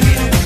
baby.